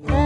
Bye.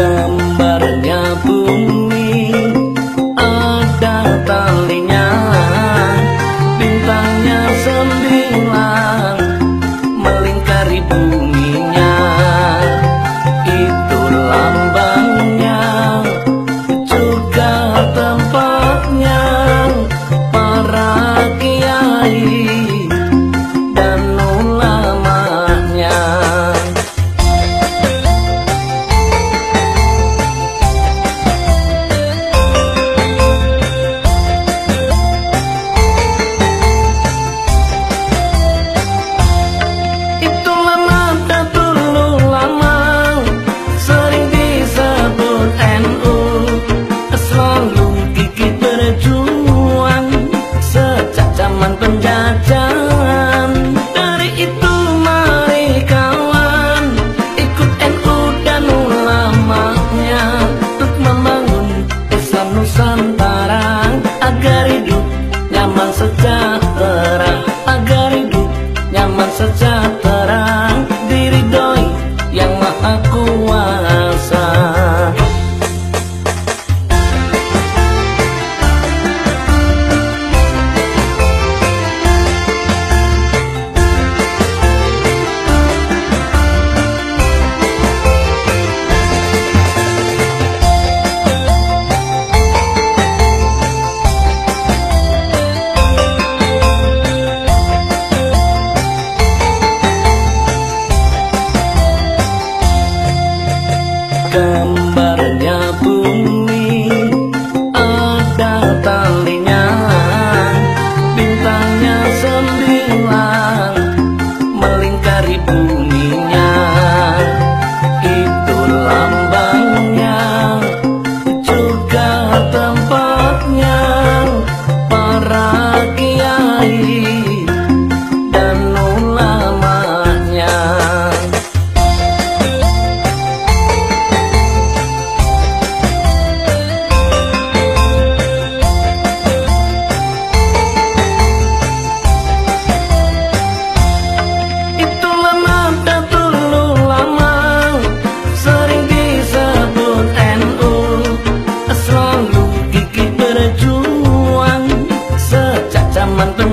Kamu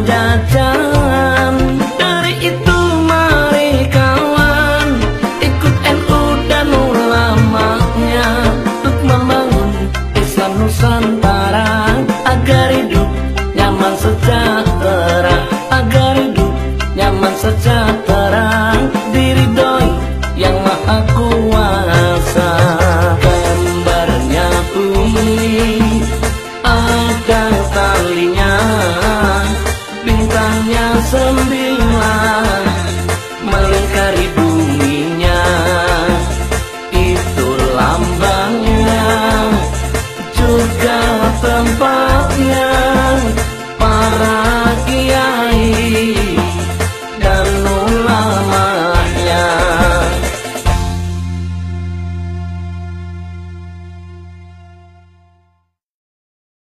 datang